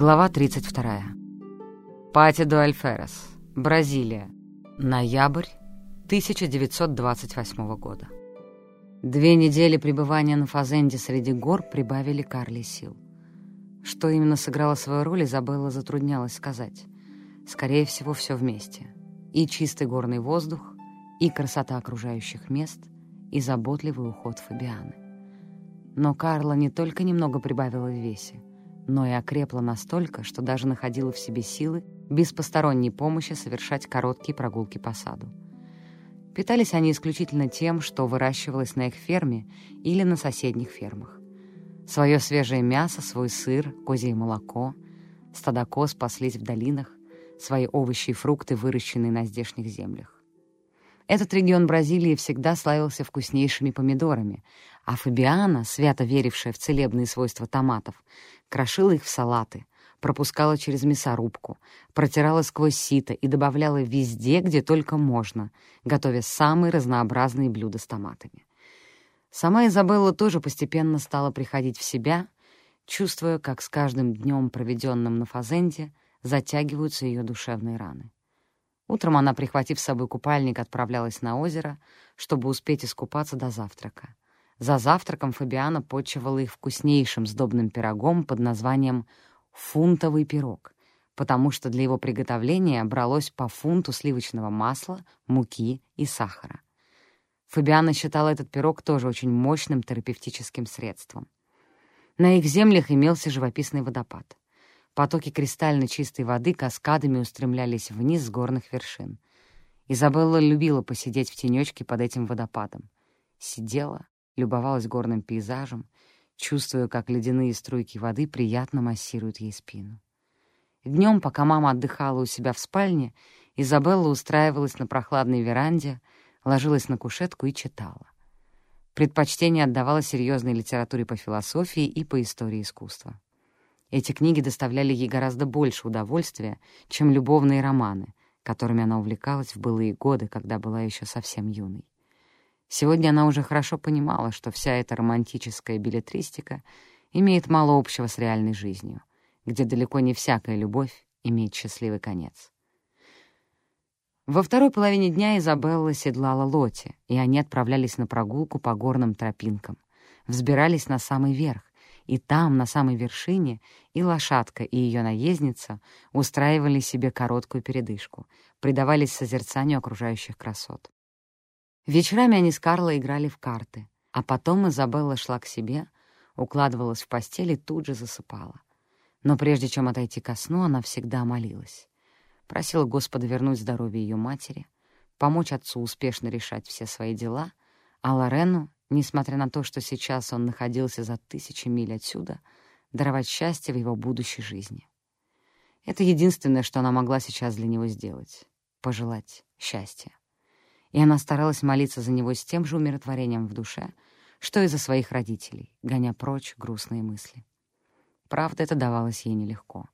Глава 32. Пати до Альферес, Бразилия. Ноябрь 1928 года. Две недели пребывания на Фазенде среди гор прибавили Карли сил. Что именно сыграло свою роль, Изабелла затруднялась сказать. Скорее всего, все вместе. И чистый горный воздух, и красота окружающих мест, и заботливый уход Фабианы. Но Карла не только немного прибавила в весе, но и окрепла настолько, что даже находила в себе силы без посторонней помощи совершать короткие прогулки по саду. Питались они исключительно тем, что выращивалось на их ферме или на соседних фермах. Свое свежее мясо, свой сыр, козье молоко, стада коз паслись в долинах, свои овощи и фрукты, выращенные на здешних землях. Этот регион Бразилии всегда славился вкуснейшими помидорами, а Фабиана, свято верившая в целебные свойства томатов, крошила их в салаты, пропускала через мясорубку, протирала сквозь сито и добавляла везде, где только можно, готовя самые разнообразные блюда с томатами. Сама Изабелла тоже постепенно стала приходить в себя, чувствуя, как с каждым днем, проведенным на Фазенде, затягиваются ее душевные раны. Утром она, прихватив с собой купальник, отправлялась на озеро, чтобы успеть искупаться до завтрака. За завтраком Фабиана почивала их вкуснейшим сдобным пирогом под названием «фунтовый пирог», потому что для его приготовления бралось по фунту сливочного масла, муки и сахара. Фабиана считала этот пирог тоже очень мощным терапевтическим средством. На их землях имелся живописный водопад. Потоки кристально чистой воды каскадами устремлялись вниз с горных вершин. Изабелла любила посидеть в тенечке под этим водопадом. Сидела, любовалась горным пейзажем, чувствуя, как ледяные струйки воды приятно массируют ей спину. Днем, пока мама отдыхала у себя в спальне, Изабелла устраивалась на прохладной веранде, ложилась на кушетку и читала. Предпочтение отдавала серьезной литературе по философии и по истории искусства. Эти книги доставляли ей гораздо больше удовольствия, чем любовные романы, которыми она увлекалась в былые годы, когда была еще совсем юной. Сегодня она уже хорошо понимала, что вся эта романтическая билетристика имеет мало общего с реальной жизнью, где далеко не всякая любовь имеет счастливый конец. Во второй половине дня Изабелла седлала Лоти, и они отправлялись на прогулку по горным тропинкам, взбирались на самый верх, и там, на самой вершине, и лошадка, и ее наездница устраивали себе короткую передышку, предавались созерцанию окружающих красот. Вечерами они с Карлой играли в карты, а потом Изабелла шла к себе, укладывалась в постель и тут же засыпала. Но прежде чем отойти ко сну, она всегда молилась. Просила Господа вернуть здоровье ее матери, помочь отцу успешно решать все свои дела, а Лорену, несмотря на то, что сейчас он находился за тысячи миль отсюда, даровать счастье в его будущей жизни. Это единственное, что она могла сейчас для него сделать — пожелать счастья и она старалась молиться за него с тем же умиротворением в душе, что и за своих родителей, гоня прочь грустные мысли. Правда, это давалось ей нелегко.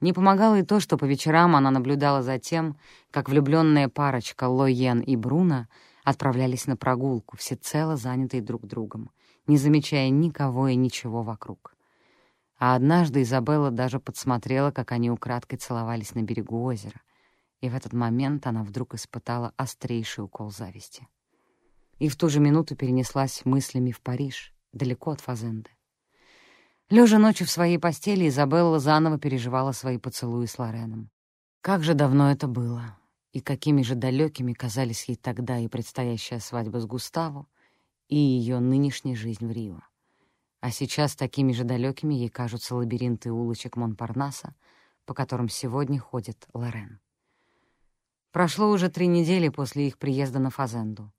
Не помогало и то, что по вечерам она наблюдала за тем, как влюбленная парочка Лоен и Бруно отправлялись на прогулку, всецело занятые друг другом, не замечая никого и ничего вокруг. А однажды Изабелла даже подсмотрела, как они украдкой целовались на берегу озера — и в этот момент она вдруг испытала острейший укол зависти. И в ту же минуту перенеслась мыслями в Париж, далеко от Фазенды. Лежа ночью в своей постели, Изабелла заново переживала свои поцелуи с Лореном. Как же давно это было, и какими же далекими казались ей тогда и предстоящая свадьба с Густаво, и ее нынешняя жизнь в Рио. А сейчас такими же далекими ей кажутся лабиринты улочек Монпарнаса, по которым сегодня ходит Лорен. Прошло уже три недели после их приезда на Фазенду.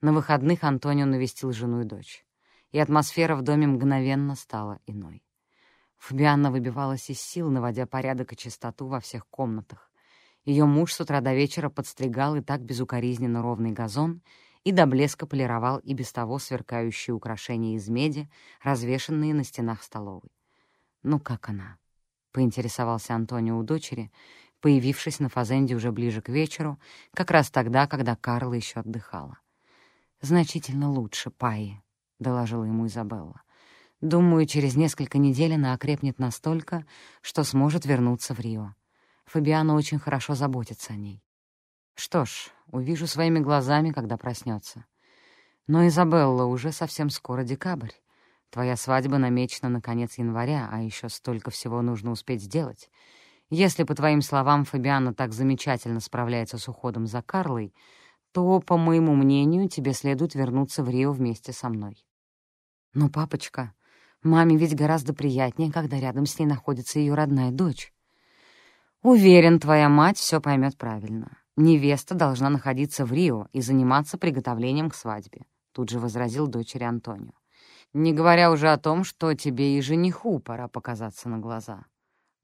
На выходных Антонио навестил жену и дочь, и атмосфера в доме мгновенно стала иной. Фабианна выбивалась из сил, наводя порядок и чистоту во всех комнатах. Ее муж с утра до вечера подстригал и так безукоризненно ровный газон и до блеска полировал и без того сверкающие украшения из меди, развешанные на стенах столовой. «Ну как она?» — поинтересовался Антонио у дочери, появившись на Фазенде уже ближе к вечеру, как раз тогда, когда Карла еще отдыхала. «Значительно лучше, Паи», — доложила ему Изабелла. Думаю, через несколько недель она окрепнет настолько, что сможет вернуться в Рио. Фабиана очень хорошо заботится о ней. Что ж, увижу своими глазами, когда проснется. Но, Изабелла, уже совсем скоро декабрь. Твоя свадьба намечена на конец января, а еще столько всего нужно успеть сделать. Если, по твоим словам, Фабиана так замечательно справляется с уходом за Карлой, то, по моему мнению, тебе следует вернуться в Рио вместе со мной. Но, папочка, маме ведь гораздо приятнее, когда рядом с ней находится ее родная дочь. Уверен, твоя мать все поймет правильно. Невеста должна находиться в Рио и заниматься приготовлением к свадьбе, тут же возразил дочери Антонио. Не говоря уже о том, что тебе и жениху пора показаться на глаза.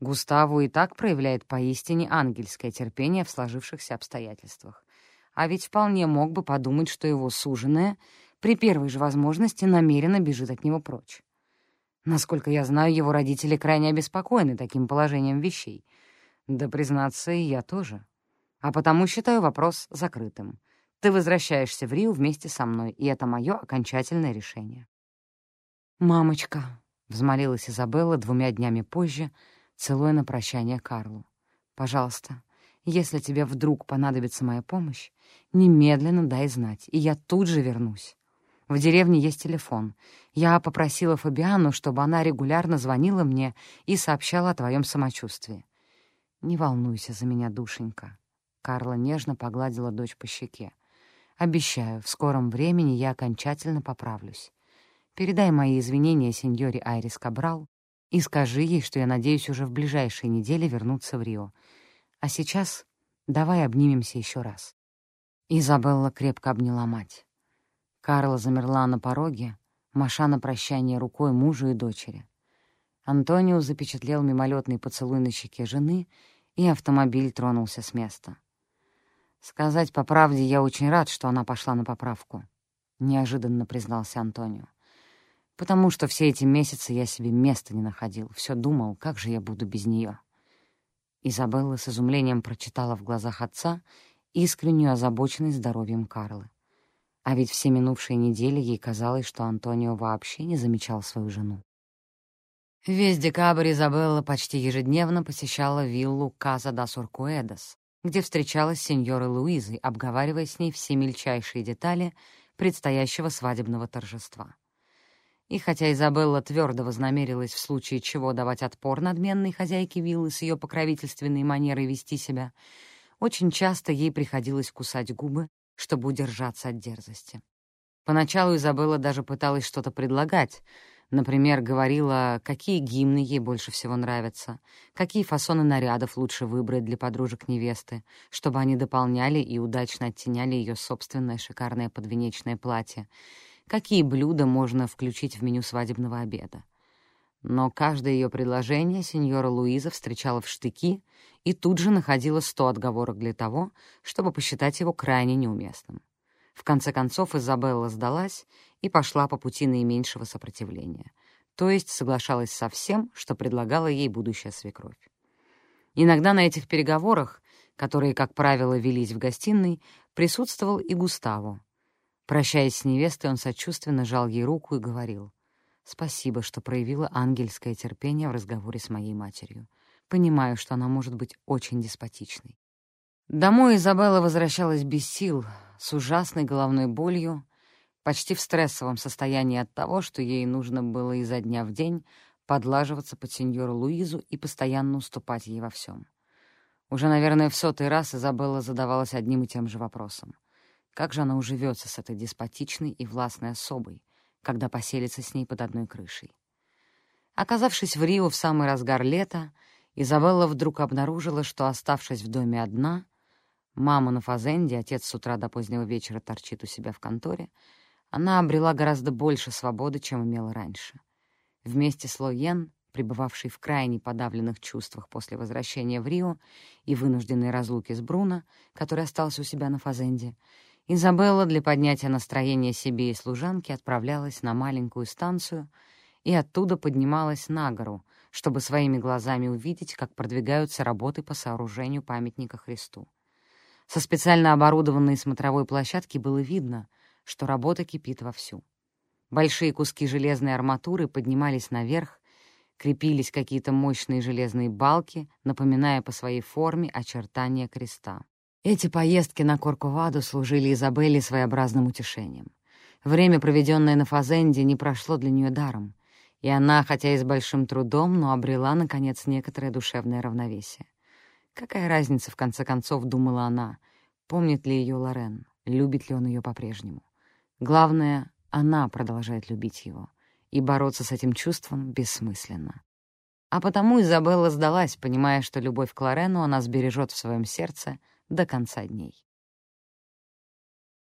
Густаву и так проявляет поистине ангельское терпение в сложившихся обстоятельствах. А ведь вполне мог бы подумать, что его суженая при первой же возможности намеренно бежит от него прочь. Насколько я знаю, его родители крайне обеспокоены таким положением вещей. Да, признаться, и я тоже. А потому считаю вопрос закрытым. Ты возвращаешься в Рио вместе со мной, и это мое окончательное решение. «Мамочка», — взмолилась Изабелла двумя днями позже, — целуя на прощание Карлу. «Пожалуйста, если тебе вдруг понадобится моя помощь, немедленно дай знать, и я тут же вернусь. В деревне есть телефон. Я попросила Фабиану, чтобы она регулярно звонила мне и сообщала о твоем самочувствии. Не волнуйся за меня, душенька». Карла нежно погладила дочь по щеке. «Обещаю, в скором времени я окончательно поправлюсь. Передай мои извинения сеньоре Айрис Кабрал и скажи ей, что я надеюсь уже в ближайшие недели вернуться в Рио. А сейчас давай обнимемся еще раз». Изабелла крепко обняла мать. Карла замерла на пороге, маша на прощание рукой мужу и дочери. Антонио запечатлел мимолетный поцелуй на щеке жены, и автомобиль тронулся с места. «Сказать по правде, я очень рад, что она пошла на поправку», — неожиданно признался Антонио потому что все эти месяцы я себе места не находил, все думал, как же я буду без нее. Изабелла с изумлением прочитала в глазах отца искреннюю озабоченность здоровьем Карлы. А ведь все минувшие недели ей казалось, что Антонио вообще не замечал свою жену. Весь декабрь Изабелла почти ежедневно посещала виллу Каза да Суркуэдос, где встречалась с сеньорой Луизой, обговаривая с ней все мельчайшие детали предстоящего свадебного торжества. И хотя Изабелла твердо вознамерилась в случае чего давать отпор надменной хозяйке виллы с ее покровительственной манерой вести себя, очень часто ей приходилось кусать губы, чтобы удержаться от дерзости. Поначалу Изабелла даже пыталась что-то предлагать, Например, говорила, какие гимны ей больше всего нравятся, какие фасоны нарядов лучше выбрать для подружек невесты, чтобы они дополняли и удачно оттеняли ее собственное шикарное подвенечное платье, какие блюда можно включить в меню свадебного обеда. Но каждое ее предложение сеньора Луиза встречала в штыки и тут же находила сто отговорок для того, чтобы посчитать его крайне неуместным. В конце концов Изабелла сдалась и пошла по пути наименьшего сопротивления, то есть соглашалась со всем, что предлагала ей будущая свекровь. Иногда на этих переговорах, которые, как правило, велись в гостиной, присутствовал и Густаво, Прощаясь с невестой, он сочувственно жал ей руку и говорил, «Спасибо, что проявила ангельское терпение в разговоре с моей матерью. Понимаю, что она может быть очень деспотичной». Домой Изабелла возвращалась без сил, с ужасной головной болью, почти в стрессовом состоянии от того, что ей нужно было изо дня в день подлаживаться под сеньору Луизу и постоянно уступать ей во всем. Уже, наверное, в сотый раз Изабелла задавалась одним и тем же вопросом. Как же она уживется с этой деспотичной и властной особой, когда поселится с ней под одной крышей? Оказавшись в Рио в самый разгар лета, Изабелла вдруг обнаружила, что, оставшись в доме одна, мама на фазенде, отец с утра до позднего вечера торчит у себя в конторе, она обрела гораздо больше свободы, чем имела раньше. Вместе с Лоен, пребывавшей в крайне подавленных чувствах после возвращения в Рио и вынужденной разлуки с Бруно, который остался у себя на фазенде, Изабелла для поднятия настроения себе и служанке отправлялась на маленькую станцию и оттуда поднималась на гору, чтобы своими глазами увидеть, как продвигаются работы по сооружению памятника Христу. Со специально оборудованной смотровой площадки было видно, что работа кипит вовсю. Большие куски железной арматуры поднимались наверх, крепились какие-то мощные железные балки, напоминая по своей форме очертания креста. Эти поездки на Корковаду служили Изабелле своеобразным утешением. Время, проведенное на Фазенде, не прошло для нее даром, и она, хотя и с большим трудом, но обрела, наконец, некоторое душевное равновесие. Какая разница, в конце концов, думала она, помнит ли ее Лорен, любит ли он ее по-прежнему. Главное, она продолжает любить его, и бороться с этим чувством бессмысленно. А потому Изабелла сдалась, понимая, что любовь к Лорену она сбережет в своем сердце до конца дней.